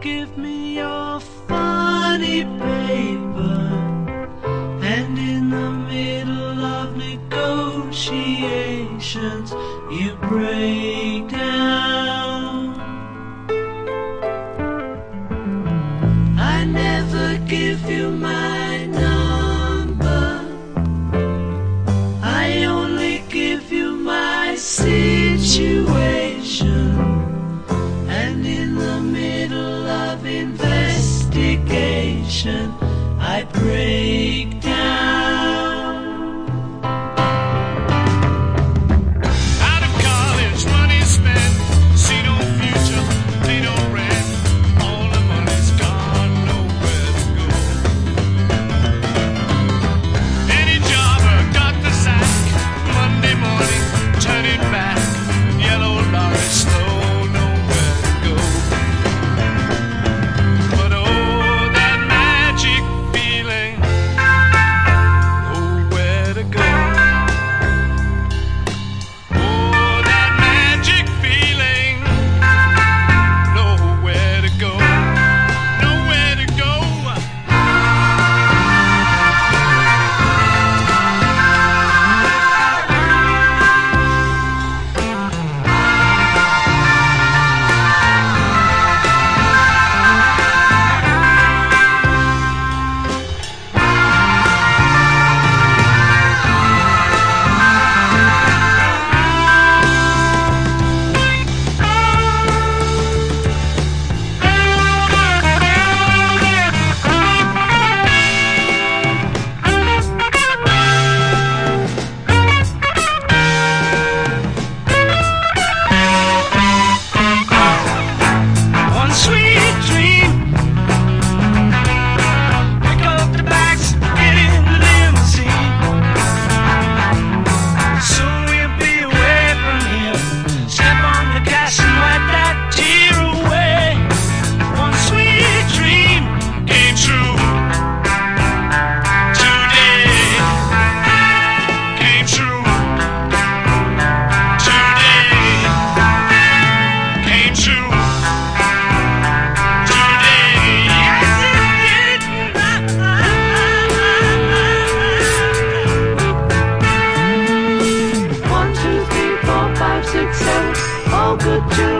give me your funny paper, and in the middle of negotiations, you break down. Middle Thank you.